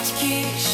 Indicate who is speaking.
Speaker 1: education.